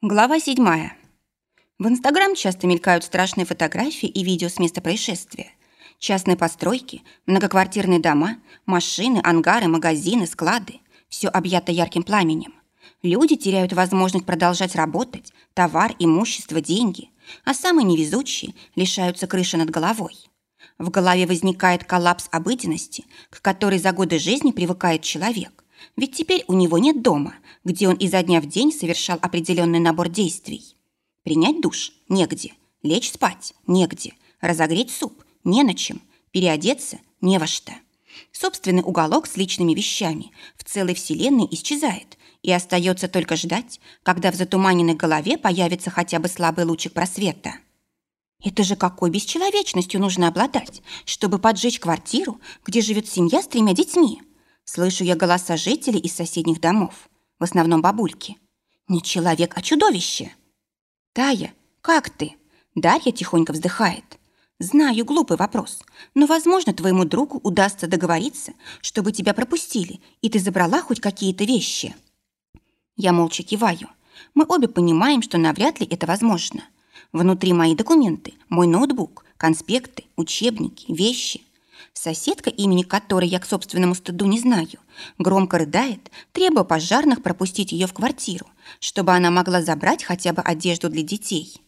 Глава 7. В Инстаграм часто мелькают страшные фотографии и видео с места происшествия. Частные постройки, многоквартирные дома, машины, ангары, магазины, склады. Все объято ярким пламенем. Люди теряют возможность продолжать работать, товар, имущество, деньги, а самые невезучие лишаются крыши над головой. В голове возникает коллапс обыденности, к которой за годы жизни привыкает человек. Ведь теперь у него нет дома, где он изо дня в день совершал определенный набор действий. Принять душ – негде, лечь спать – негде, разогреть суп – не на чем, переодеться – не во что. Собственный уголок с личными вещами в целой вселенной исчезает, и остается только ждать, когда в затуманенной голове появится хотя бы слабый лучик просвета. Это же какой бесчеловечностью нужно обладать, чтобы поджечь квартиру, где живет семья с тремя детьми? Слышу я голоса жителей из соседних домов, в основном бабульки. Не человек, а чудовище. Тая, как ты? Дарья тихонько вздыхает. Знаю, глупый вопрос, но, возможно, твоему другу удастся договориться, чтобы тебя пропустили, и ты забрала хоть какие-то вещи. Я молча киваю. Мы обе понимаем, что навряд ли это возможно. Внутри мои документы, мой ноутбук, конспекты, учебники, вещи. Соседка, имени которой я к собственному стыду не знаю, громко рыдает, требуя пожарных пропустить ее в квартиру, чтобы она могла забрать хотя бы одежду для детей.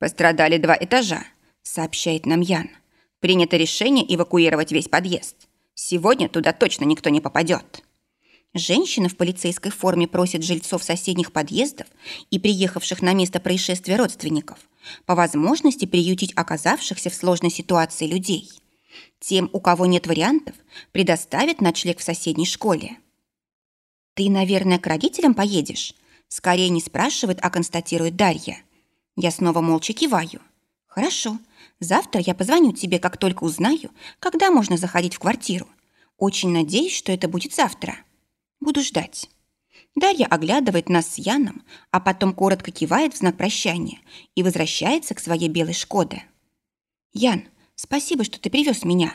«Пострадали два этажа», — сообщает нам Ян. «Принято решение эвакуировать весь подъезд. Сегодня туда точно никто не попадет». Женщина в полицейской форме просит жильцов соседних подъездов и приехавших на место происшествия родственников по возможности приютить оказавшихся в сложной ситуации людей. Тем, у кого нет вариантов, предоставят ночлег в соседней школе. «Ты, наверное, к родителям поедешь?» Скорее не спрашивает, а констатирует Дарья. Я снова молча киваю. «Хорошо. Завтра я позвоню тебе, как только узнаю, когда можно заходить в квартиру. Очень надеюсь, что это будет завтра. Буду ждать». Дарья оглядывает нас с Яном, а потом коротко кивает в знак прощания и возвращается к своей белой «Шкоде». «Ян, Спасибо, что ты привез меня».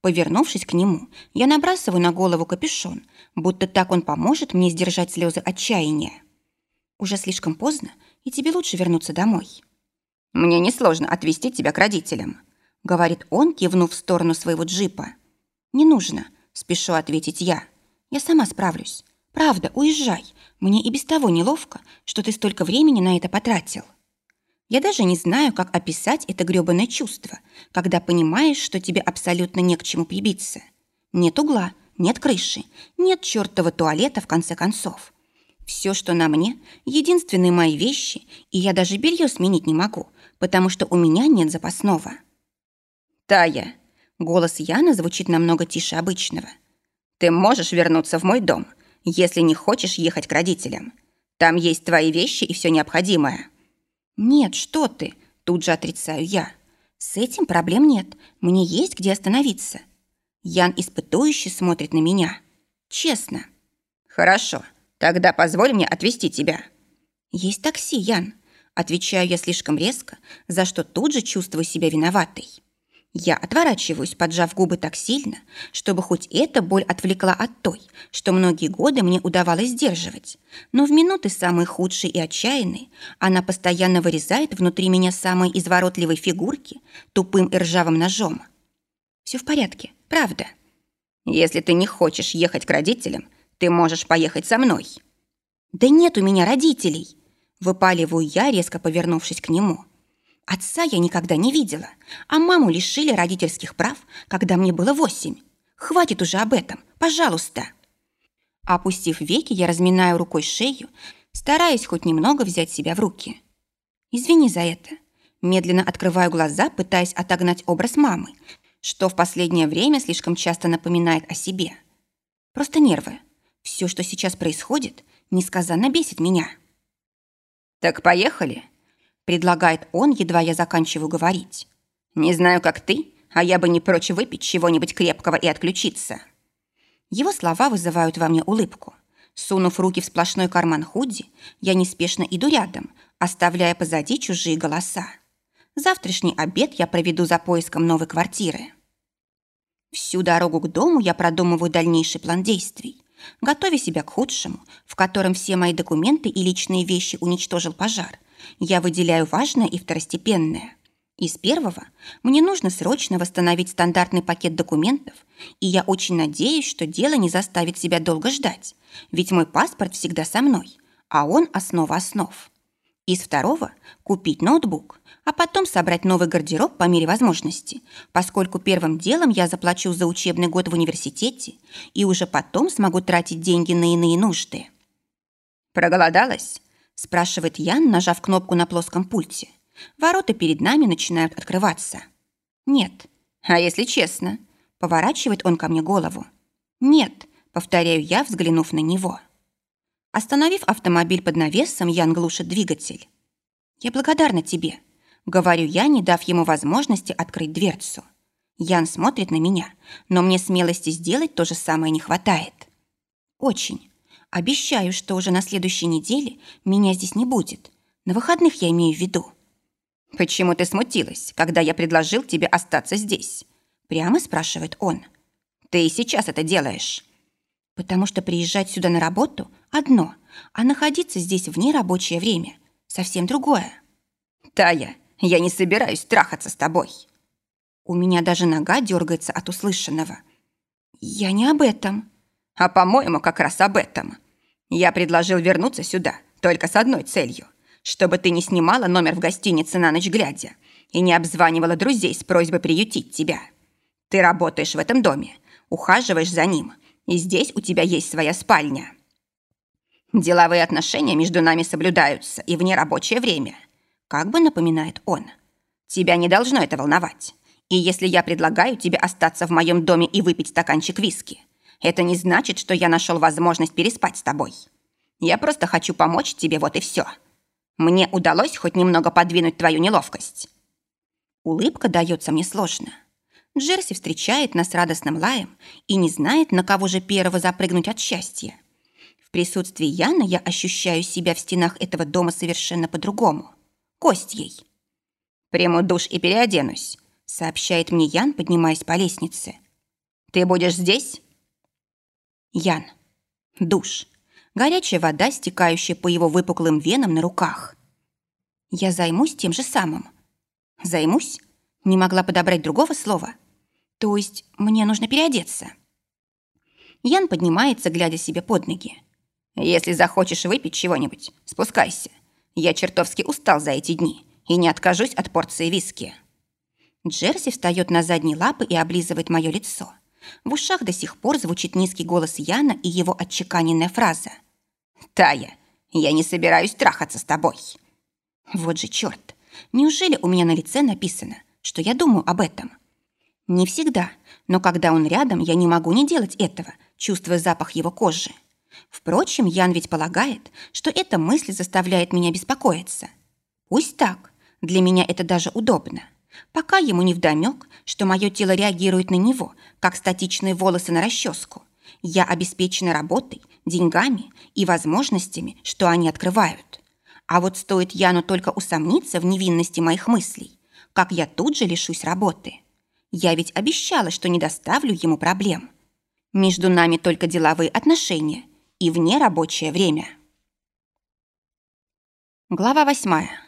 Повернувшись к нему, я набрасываю на голову капюшон, будто так он поможет мне сдержать слезы отчаяния. Уже слишком поздно, и тебе лучше вернуться домой. «Мне несложно отвезти тебя к родителям», — говорит он, кивнув в сторону своего джипа. «Не нужно», — спешу ответить я. «Я сама справлюсь. Правда, уезжай. Мне и без того неловко, что ты столько времени на это потратил». Я даже не знаю, как описать это грёбаное чувство, когда понимаешь, что тебе абсолютно не к чему прибиться. Нет угла, нет крыши, нет чёртова туалета, в конце концов. Все, что на мне, единственные мои вещи, и я даже белье сменить не могу, потому что у меня нет запасного. «Тая!» — голос Яна звучит намного тише обычного. «Ты можешь вернуться в мой дом, если не хочешь ехать к родителям. Там есть твои вещи и все необходимое». «Нет, что ты!» – тут же отрицаю я. «С этим проблем нет. Мне есть где остановиться». Ян испытующе смотрит на меня. «Честно». «Хорошо. Тогда позволь мне отвезти тебя». «Есть такси, Ян». Отвечаю я слишком резко, за что тут же чувствую себя виноватой. Я отворачиваюсь, поджав губы так сильно, чтобы хоть эта боль отвлекла от той, что многие годы мне удавалось сдерживать. Но в минуты самые худшие и отчаянные она постоянно вырезает внутри меня самые изворотливые фигурки тупым и ржавым ножом. Все в порядке, правда. Если ты не хочешь ехать к родителям, ты можешь поехать со мной. Да нет у меня родителей. Выпаливаю я, резко повернувшись к нему. Отца я никогда не видела, а маму лишили родительских прав, когда мне было восемь. Хватит уже об этом, пожалуйста. Опустив веки, я разминаю рукой шею, стараясь хоть немного взять себя в руки. Извини за это. Медленно открываю глаза, пытаясь отогнать образ мамы, что в последнее время слишком часто напоминает о себе. Просто нервы. Все, что сейчас происходит, несказанно бесит меня. «Так поехали?» Предлагает он, едва я заканчиваю говорить. «Не знаю, как ты, а я бы не прочь выпить чего-нибудь крепкого и отключиться». Его слова вызывают во мне улыбку. Сунув руки в сплошной карман худи, я неспешно иду рядом, оставляя позади чужие голоса. Завтрашний обед я проведу за поиском новой квартиры. Всю дорогу к дому я продумываю дальнейший план действий. Готовя себя к худшему, в котором все мои документы и личные вещи уничтожил пожар, я выделяю важное и второстепенное. Из первого мне нужно срочно восстановить стандартный пакет документов, и я очень надеюсь, что дело не заставит себя долго ждать, ведь мой паспорт всегда со мной, а он основа основ. Из второго – купить ноутбук, а потом собрать новый гардероб по мере возможности, поскольку первым делом я заплачу за учебный год в университете и уже потом смогу тратить деньги на иные нужды. «Проголодалась?» – спрашивает Ян, нажав кнопку на плоском пульте. Ворота перед нами начинают открываться. «Нет». «А если честно?» – поворачивает он ко мне голову. «Нет», – повторяю я, взглянув на него. Остановив автомобиль под навесом, Ян глушит двигатель. «Я благодарна тебе», — говорю я, не дав ему возможности открыть дверцу. Ян смотрит на меня, но мне смелости сделать то же самое не хватает. «Очень. Обещаю, что уже на следующей неделе меня здесь не будет. На выходных я имею в виду». «Почему ты смутилась, когда я предложил тебе остаться здесь?» Прямо спрашивает он. «Ты и сейчас это делаешь». «Потому что приезжать сюда на работу одно, а находиться здесь в нерабочее время совсем другое. Тая, я не собираюсь трахаться с тобой. У меня даже нога дергается от услышанного. Я не об этом. А по-моему, как раз об этом. Я предложил вернуться сюда только с одной целью, чтобы ты не снимала номер в гостинице на ночь глядя и не обзванивала друзей с просьбой приютить тебя. Ты работаешь в этом доме, ухаживаешь за ним, и здесь у тебя есть своя спальня. Деловые отношения между нами соблюдаются и в нерабочее время. Как бы напоминает он. Тебя не должно это волновать. И если я предлагаю тебе остаться в моем доме и выпить стаканчик виски, это не значит, что я нашел возможность переспать с тобой. Я просто хочу помочь тебе, вот и все. Мне удалось хоть немного подвинуть твою неловкость. Улыбка дается мне сложно. Джерси встречает нас радостным лаем и не знает, на кого же первого запрыгнуть от счастья. В присутствии Яны я ощущаю себя в стенах этого дома совершенно по-другому. Костьей. «Приму душ и переоденусь», — сообщает мне Ян, поднимаясь по лестнице. «Ты будешь здесь?» Ян. Душ. Горячая вода, стекающая по его выпуклым венам на руках. Я займусь тем же самым. Займусь? Не могла подобрать другого слова. То есть мне нужно переодеться. Ян поднимается, глядя себе под ноги. Если захочешь выпить чего-нибудь, спускайся. Я чертовски устал за эти дни и не откажусь от порции виски». Джерси встает на задние лапы и облизывает мое лицо. В ушах до сих пор звучит низкий голос Яна и его отчеканенная фраза. «Тая, я не собираюсь трахаться с тобой». Вот же черт! Неужели у меня на лице написано, что я думаю об этом? Не всегда, но когда он рядом, я не могу не делать этого, чувствуя запах его кожи. Впрочем, Ян ведь полагает, что эта мысль заставляет меня беспокоиться. Пусть так, для меня это даже удобно. Пока ему не вдомек, что мое тело реагирует на него, как статичные волосы на расческу. Я обеспечена работой, деньгами и возможностями, что они открывают. А вот стоит Яну только усомниться в невинности моих мыслей, как я тут же лишусь работы. Я ведь обещала, что не доставлю ему проблем. Между нами только деловые отношения, и вне рабочее время. Глава восьмая.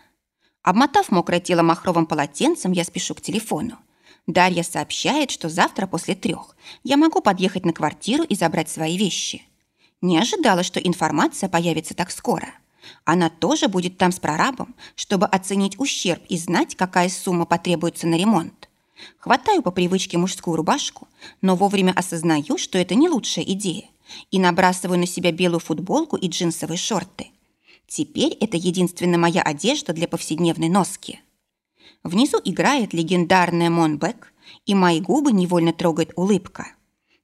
Обмотав мокрое тело махровым полотенцем, я спешу к телефону. Дарья сообщает, что завтра после трех я могу подъехать на квартиру и забрать свои вещи. Не ожидала, что информация появится так скоро. Она тоже будет там с прорабом, чтобы оценить ущерб и знать, какая сумма потребуется на ремонт. Хватаю по привычке мужскую рубашку, но вовремя осознаю, что это не лучшая идея и набрасываю на себя белую футболку и джинсовые шорты. Теперь это единственная моя одежда для повседневной носки. Внизу играет легендарная Монбек, и мои губы невольно трогает улыбка.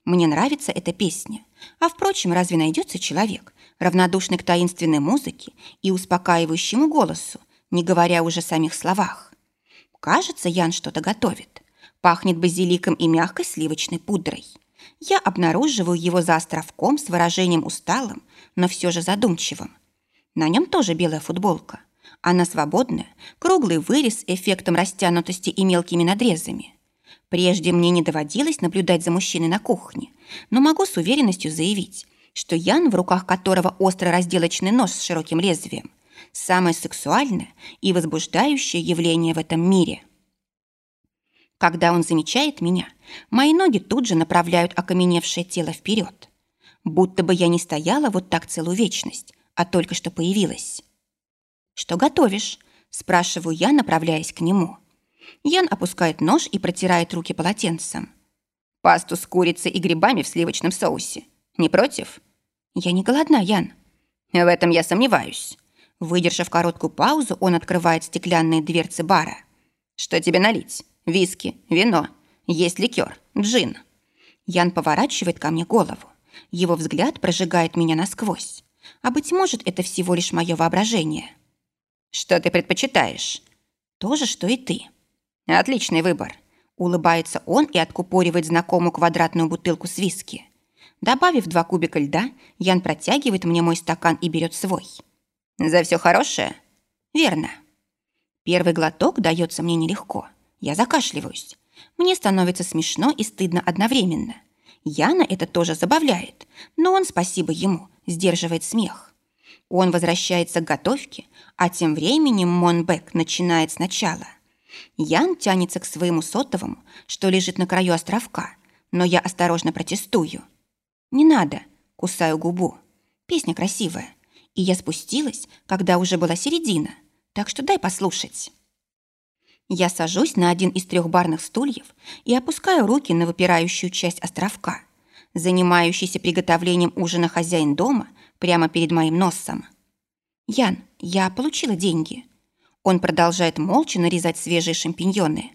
Мне нравится эта песня. А впрочем, разве найдется человек, равнодушный к таинственной музыке и успокаивающему голосу, не говоря уже о самих словах? Кажется, Ян что-то готовит. Пахнет базиликом и мягкой сливочной пудрой я обнаруживаю его за островком с выражением усталым, но все же задумчивым. На нем тоже белая футболка. Она свободная, круглый вырез с эффектом растянутости и мелкими надрезами. Прежде мне не доводилось наблюдать за мужчиной на кухне, но могу с уверенностью заявить, что Ян, в руках которого острый разделочный нож с широким лезвием, самое сексуальное и возбуждающее явление в этом мире. Когда он замечает меня, мои ноги тут же направляют окаменевшее тело вперед. Будто бы я не стояла вот так целую вечность, а только что появилась. «Что готовишь?» – спрашиваю я, направляясь к нему. Ян опускает нож и протирает руки полотенцем. «Пасту с курицей и грибами в сливочном соусе. Не против?» «Я не голодна, Ян». «В этом я сомневаюсь». Выдержав короткую паузу, он открывает стеклянные дверцы бара. «Что тебе налить? Виски, вино, есть ликер, джин». Ян поворачивает ко мне голову. Его взгляд прожигает меня насквозь. А быть может, это всего лишь мое воображение. «Что ты предпочитаешь?» «То же, что и ты». «Отличный выбор». Улыбается он и откупоривает знакомую квадратную бутылку с виски. Добавив два кубика льда, Ян протягивает мне мой стакан и берет свой. «За все хорошее?» «Верно». Первый глоток дается мне нелегко. Я закашливаюсь. Мне становится смешно и стыдно одновременно. Яна это тоже забавляет, но он, спасибо ему, сдерживает смех. Он возвращается к готовке, а тем временем Монбек начинает сначала. Ян тянется к своему сотовому, что лежит на краю островка, но я осторожно протестую. «Не надо», — кусаю губу. Песня красивая, и я спустилась, когда уже была середина, так что дай послушать. Я сажусь на один из трех барных стульев и опускаю руки на выпирающую часть островка, занимающийся приготовлением ужина хозяин дома прямо перед моим носом. «Ян, я получила деньги». Он продолжает молча нарезать свежие шампиньоны.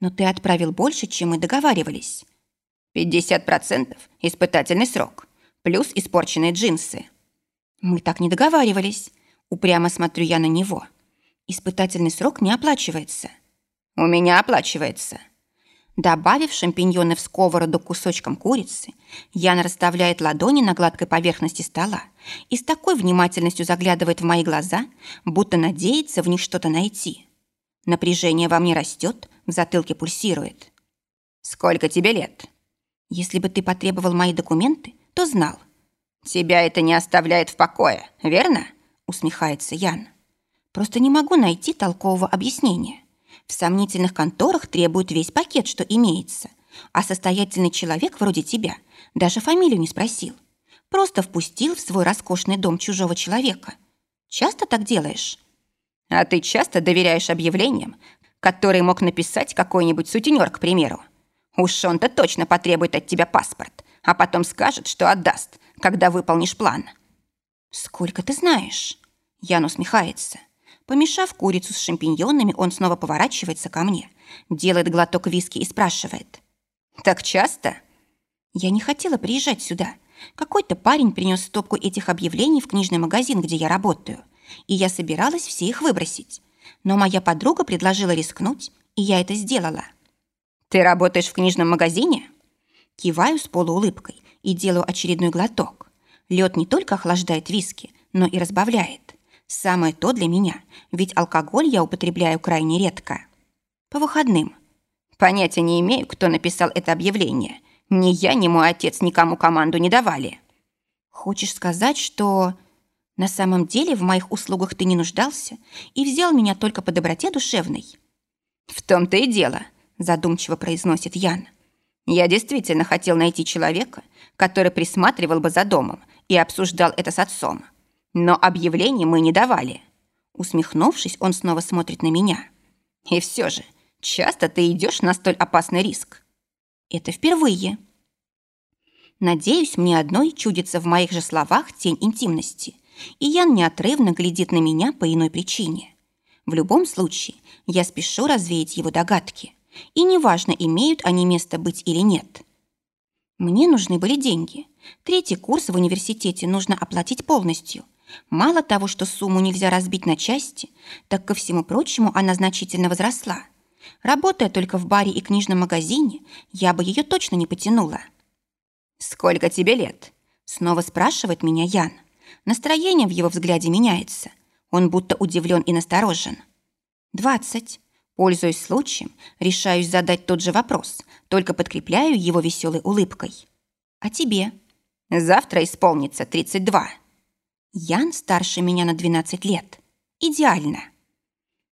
«Но ты отправил больше, чем мы договаривались». «Пятьдесят процентов – испытательный срок, плюс испорченные джинсы». «Мы так не договаривались». Упрямо смотрю я на него. «Испытательный срок не оплачивается». «У меня оплачивается». Добавив шампиньоны в сковороду кусочком курицы, Яна расставляет ладони на гладкой поверхности стола и с такой внимательностью заглядывает в мои глаза, будто надеется в них что-то найти. Напряжение во мне растет, в затылке пульсирует. «Сколько тебе лет?» «Если бы ты потребовал мои документы, то знал». «Тебя это не оставляет в покое, верно?» усмехается Ян. «Просто не могу найти толкового объяснения. В сомнительных конторах требуют весь пакет, что имеется. А состоятельный человек вроде тебя даже фамилию не спросил. Просто впустил в свой роскошный дом чужого человека. Часто так делаешь? А ты часто доверяешь объявлениям, которые мог написать какой-нибудь сутенер, к примеру? Уж он-то точно потребует от тебя паспорт, а потом скажет, что отдаст, когда выполнишь план. Сколько ты знаешь? Ян усмехается. Помешав курицу с шампиньонами, он снова поворачивается ко мне, делает глоток виски и спрашивает. «Так часто?» Я не хотела приезжать сюда. Какой-то парень принес стопку этих объявлений в книжный магазин, где я работаю, и я собиралась все их выбросить. Но моя подруга предложила рискнуть, и я это сделала. «Ты работаешь в книжном магазине?» Киваю с полуулыбкой и делаю очередной глоток. Лед не только охлаждает виски, но и разбавляет. Самое то для меня, ведь алкоголь я употребляю крайне редко. По выходным. Понятия не имею, кто написал это объявление. Ни я, ни мой отец никому команду не давали. Хочешь сказать, что... На самом деле в моих услугах ты не нуждался и взял меня только по доброте душевной? В том-то и дело, задумчиво произносит Ян. Я действительно хотел найти человека, который присматривал бы за домом и обсуждал это с отцом. Но объявлений мы не давали. Усмехнувшись, он снова смотрит на меня. И все же, часто ты идешь на столь опасный риск. Это впервые. Надеюсь, мне одной чудится в моих же словах тень интимности, и Ян неотрывно глядит на меня по иной причине. В любом случае, я спешу развеять его догадки, и неважно, имеют они место быть или нет. Мне нужны были деньги. Третий курс в университете нужно оплатить полностью, Мало того, что сумму нельзя разбить на части, так ко всему прочему она значительно возросла. Работая только в баре и книжном магазине, я бы ее точно не потянула. «Сколько тебе лет?» Снова спрашивает меня Ян. Настроение в его взгляде меняется. Он будто удивлен и насторожен. «Двадцать». Пользуясь случаем, решаюсь задать тот же вопрос, только подкрепляю его веселой улыбкой. «А тебе?» Завтра исполнится 32. Ян старше меня на 12 лет. Идеально.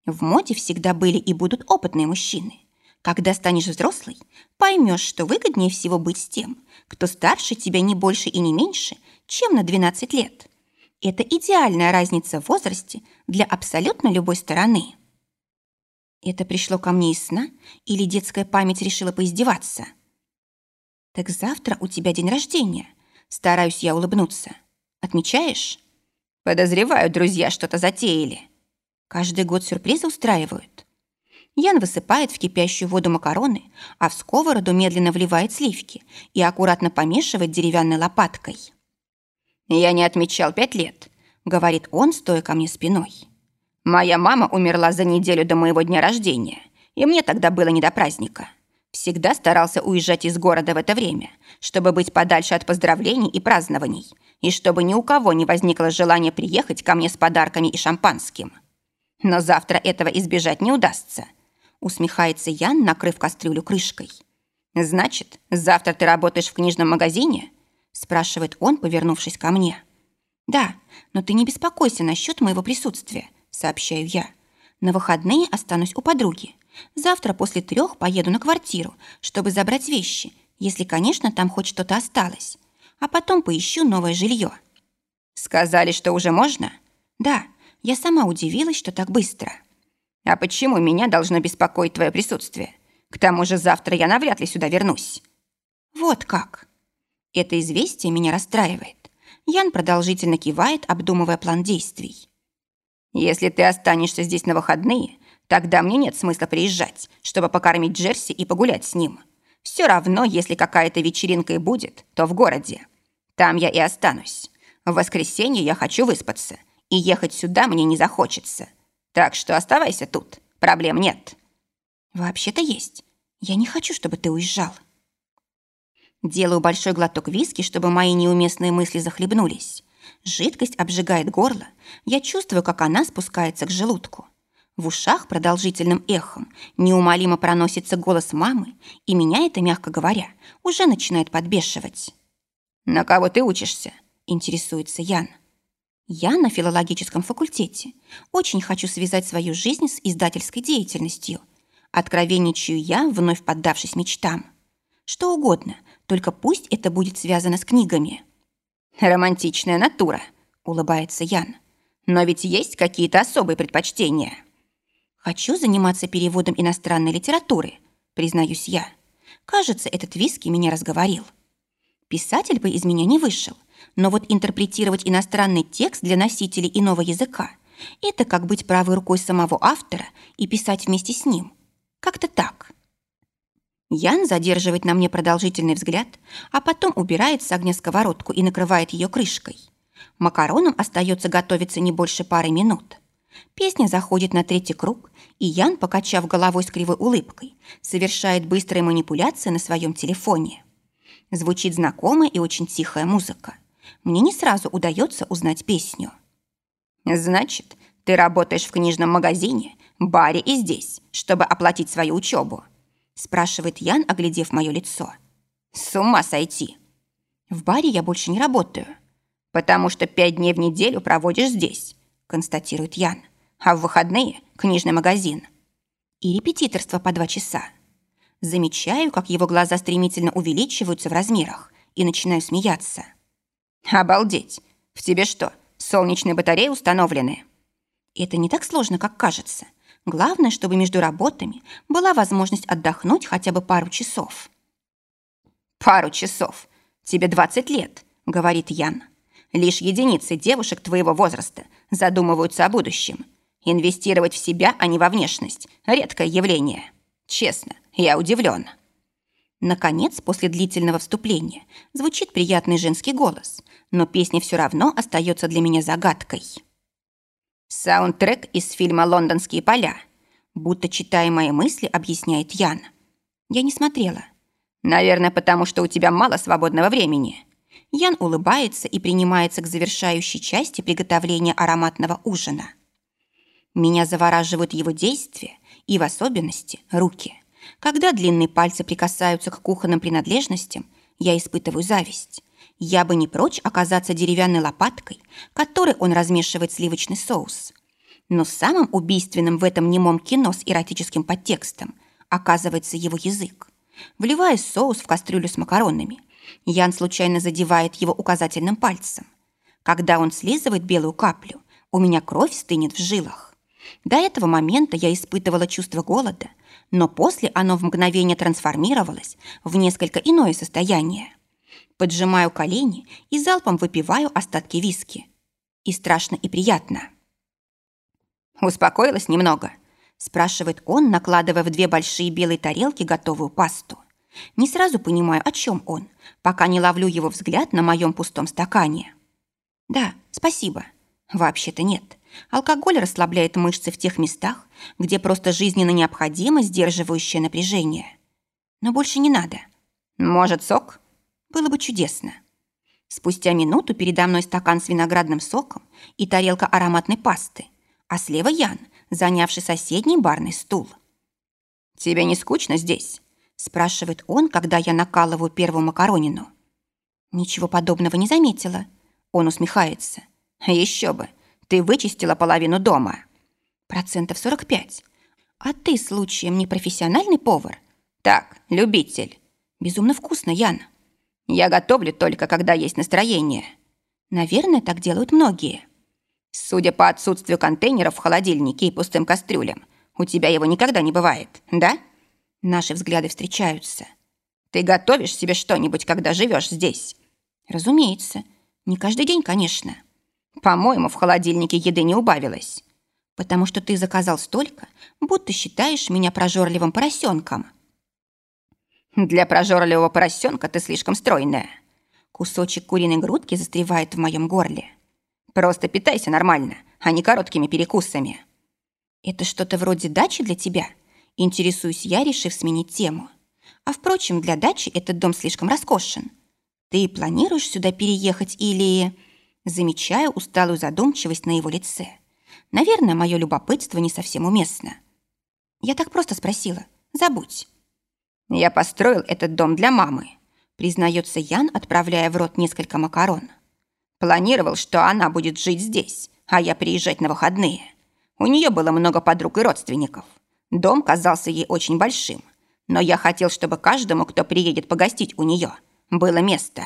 В моде всегда были и будут опытные мужчины. Когда станешь взрослой, поймешь, что выгоднее всего быть с тем, кто старше тебя не больше и не меньше, чем на 12 лет. Это идеальная разница в возрасте для абсолютно любой стороны. Это пришло ко мне из сна или детская память решила поиздеваться? Так завтра у тебя день рождения. Стараюсь я улыбнуться. Отмечаешь? Подозреваю, друзья что-то затеяли. Каждый год сюрпризы устраивают. Ян высыпает в кипящую воду макароны, а в сковороду медленно вливает сливки и аккуратно помешивает деревянной лопаткой. «Я не отмечал пять лет», — говорит он, стоя ко мне спиной. «Моя мама умерла за неделю до моего дня рождения, и мне тогда было не до праздника. Всегда старался уезжать из города в это время, чтобы быть подальше от поздравлений и празднований, и чтобы ни у кого не возникло желания приехать ко мне с подарками и шампанским. Но завтра этого избежать не удастся» усмехается Ян, накрыв кастрюлю крышкой. «Значит, завтра ты работаешь в книжном магазине?» спрашивает он, повернувшись ко мне. «Да, но ты не беспокойся насчет моего присутствия», сообщаю я. «На выходные останусь у подруги. Завтра после трех поеду на квартиру, чтобы забрать вещи, если, конечно, там хоть что-то осталось. А потом поищу новое жилье». «Сказали, что уже можно?» «Да, я сама удивилась, что так быстро». А почему меня должно беспокоить твое присутствие? К тому же завтра я навряд ли сюда вернусь. Вот как. Это известие меня расстраивает. Ян продолжительно кивает, обдумывая план действий. Если ты останешься здесь на выходные, тогда мне нет смысла приезжать, чтобы покормить Джерси и погулять с ним. Все равно, если какая-то вечеринка и будет, то в городе. Там я и останусь. В воскресенье я хочу выспаться, и ехать сюда мне не захочется. Так что оставайся тут, проблем нет». «Вообще-то есть. Я не хочу, чтобы ты уезжал». Делаю большой глоток виски, чтобы мои неуместные мысли захлебнулись. Жидкость обжигает горло. Я чувствую, как она спускается к желудку. В ушах продолжительным эхом неумолимо проносится голос мамы, и меня это, мягко говоря, уже начинает подбешивать. «На кого ты учишься?» – интересуется Ян. Я на филологическом факультете. Очень хочу связать свою жизнь с издательской деятельностью. Откровенничаю я, вновь поддавшись мечтам. Что угодно, только пусть это будет связано с книгами. Романтичная натура, улыбается Ян. Но ведь есть какие-то особые предпочтения. Хочу заниматься переводом иностранной литературы, признаюсь я. Кажется, этот виски меня разговорил. Писатель бы из меня не вышел, но вот интерпретировать иностранный текст для носителей иного языка – это как быть правой рукой самого автора и писать вместе с ним. Как-то так. Ян задерживает на мне продолжительный взгляд, а потом убирает с огня сковородку и накрывает ее крышкой. Макаронам остается готовиться не больше пары минут. Песня заходит на третий круг, и Ян, покачав головой с кривой улыбкой, совершает быстрые манипуляции на своем телефоне. Звучит знакомая и очень тихая музыка мне не сразу удается узнать песню. «Значит, ты работаешь в книжном магазине, баре и здесь, чтобы оплатить свою учебу?» спрашивает Ян, оглядев мое лицо. «С ума сойти!» «В баре я больше не работаю». «Потому что пять дней в неделю проводишь здесь», констатирует Ян. «А в выходные – книжный магазин». И репетиторство по два часа. Замечаю, как его глаза стремительно увеличиваются в размерах, и начинаю смеяться. «Обалдеть! В тебе что, солнечные батареи установлены?» «Это не так сложно, как кажется. Главное, чтобы между работами была возможность отдохнуть хотя бы пару часов». «Пару часов? Тебе 20 лет», — говорит Ян. «Лишь единицы девушек твоего возраста задумываются о будущем. Инвестировать в себя, а не во внешность — редкое явление. Честно, я удивлен». Наконец, после длительного вступления, звучит приятный женский голос, но песня все равно остается для меня загадкой. Саундтрек из фильма «Лондонские поля», будто читая мои мысли, объясняет Ян. Я не смотрела. Наверное, потому что у тебя мало свободного времени. Ян улыбается и принимается к завершающей части приготовления ароматного ужина. Меня завораживают его действия и, в особенности, руки. Когда длинные пальцы прикасаются к кухонным принадлежностям, я испытываю зависть. Я бы не прочь оказаться деревянной лопаткой, которой он размешивает сливочный соус. Но самым убийственным в этом немом кино с эротическим подтекстом оказывается его язык. Вливая соус в кастрюлю с макаронами, Ян случайно задевает его указательным пальцем. Когда он слизывает белую каплю, у меня кровь стынет в жилах. До этого момента я испытывала чувство голода, но после оно в мгновение трансформировалось в несколько иное состояние. Поджимаю колени и залпом выпиваю остатки виски. И страшно, и приятно. «Успокоилась немного?» спрашивает он, накладывая в две большие белые тарелки готовую пасту. Не сразу понимаю, о чем он, пока не ловлю его взгляд на моем пустом стакане. Да, спасибо. Вообще-то нет. Алкоголь расслабляет мышцы в тех местах, где просто жизненно необходимо сдерживающее напряжение. Но больше не надо. Может, сок? Было бы чудесно. Спустя минуту передо мной стакан с виноградным соком и тарелка ароматной пасты, а слева Ян, занявший соседний барный стул. «Тебе не скучно здесь?» спрашивает он, когда я накалываю первую макаронину. Ничего подобного не заметила. Он усмехается. Еще бы, ты вычистила половину дома. Процентов 45. А ты, случаем, не профессиональный повар? Так, любитель. Безумно вкусно, Яна. Я готовлю только, когда есть настроение. Наверное, так делают многие. Судя по отсутствию контейнеров в холодильнике и пустым кастрюлям, у тебя его никогда не бывает, да? Наши взгляды встречаются. Ты готовишь себе что-нибудь, когда живешь здесь? Разумеется. Не каждый день, конечно. По-моему, в холодильнике еды не убавилось. Потому что ты заказал столько, будто считаешь меня прожорливым поросенком. Для прожорливого поросенка ты слишком стройная. Кусочек куриной грудки застревает в моем горле. Просто питайся нормально, а не короткими перекусами. Это что-то вроде дачи для тебя? Интересуюсь я, решив сменить тему. А впрочем, для дачи этот дом слишком роскошен. Ты планируешь сюда переехать или... Замечаю усталую задумчивость на его лице. Наверное, мое любопытство не совсем уместно. Я так просто спросила. Забудь. Я построил этот дом для мамы, признается Ян, отправляя в рот несколько макарон. Планировал, что она будет жить здесь, а я приезжать на выходные. У нее было много подруг и родственников. Дом казался ей очень большим, но я хотел, чтобы каждому, кто приедет погостить у нее, было место.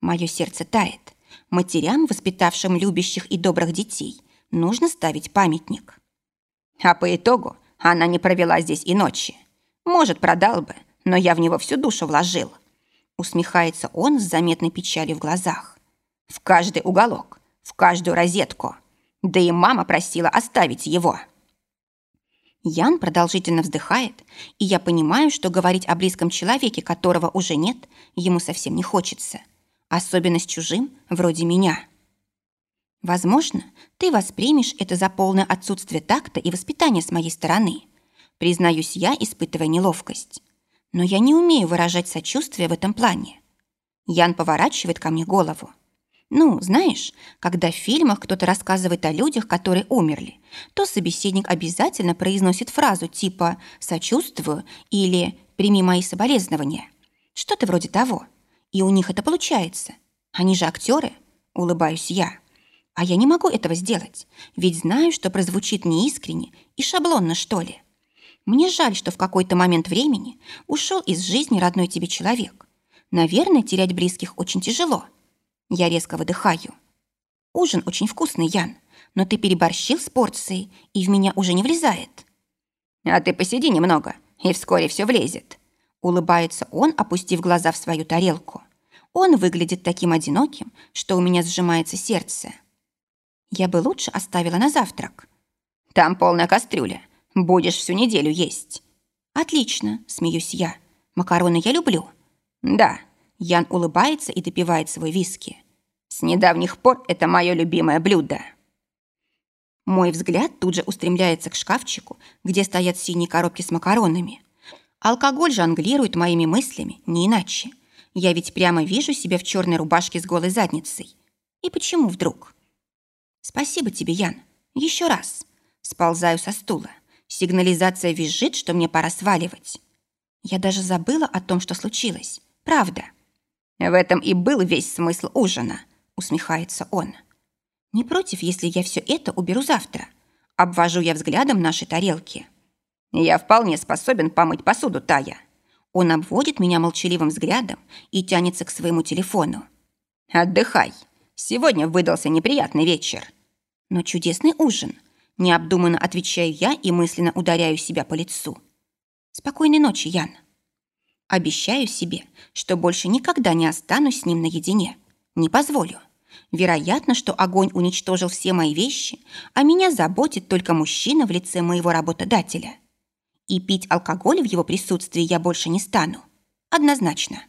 Мое сердце тает. Матерям, воспитавшим любящих и добрых детей, нужно ставить памятник. А по итогу она не провела здесь и ночи. Может, продал бы, но я в него всю душу вложил. Усмехается он с заметной печалью в глазах. В каждый уголок, в каждую розетку. Да и мама просила оставить его. Ян продолжительно вздыхает, и я понимаю, что говорить о близком человеке, которого уже нет, ему совсем не хочется. Особенно с чужим, вроде меня. Возможно, ты воспримешь это за полное отсутствие такта и воспитания с моей стороны – Признаюсь я, испытывая неловкость. Но я не умею выражать сочувствие в этом плане. Ян поворачивает ко мне голову. Ну, знаешь, когда в фильмах кто-то рассказывает о людях, которые умерли, то собеседник обязательно произносит фразу типа «сочувствую» или «прими мои соболезнования». Что-то вроде того. И у них это получается. Они же актеры, улыбаюсь я. А я не могу этого сделать, ведь знаю, что прозвучит неискренне и шаблонно, что ли. Мне жаль, что в какой-то момент времени ушел из жизни родной тебе человек. Наверное, терять близких очень тяжело. Я резко выдыхаю. Ужин очень вкусный, Ян, но ты переборщил с порцией, и в меня уже не влезает. А ты посиди немного, и вскоре все влезет. Улыбается он, опустив глаза в свою тарелку. Он выглядит таким одиноким, что у меня сжимается сердце. Я бы лучше оставила на завтрак. Там полная кастрюля. Будешь всю неделю есть». «Отлично», — смеюсь я. «Макароны я люблю». «Да». Ян улыбается и допивает свой виски. «С недавних пор это мое любимое блюдо». Мой взгляд тут же устремляется к шкафчику, где стоят синие коробки с макаронами. Алкоголь жонглирует моими мыслями, не иначе. Я ведь прямо вижу себя в черной рубашке с голой задницей. И почему вдруг? Спасибо тебе, Ян. Еще раз. Сползаю со стула. Сигнализация визжит, что мне пора сваливать. Я даже забыла о том, что случилось. Правда. В этом и был весь смысл ужина, усмехается он. Не против, если я все это уберу завтра? Обвожу я взглядом наши тарелки. Я вполне способен помыть посуду, Тая. Он обводит меня молчаливым взглядом и тянется к своему телефону. Отдыхай. Сегодня выдался неприятный вечер. Но чудесный ужин. Необдуманно отвечаю я и мысленно ударяю себя по лицу. Спокойной ночи, Ян. Обещаю себе, что больше никогда не останусь с ним наедине. Не позволю. Вероятно, что огонь уничтожил все мои вещи, а меня заботит только мужчина в лице моего работодателя. И пить алкоголь в его присутствии я больше не стану. Однозначно.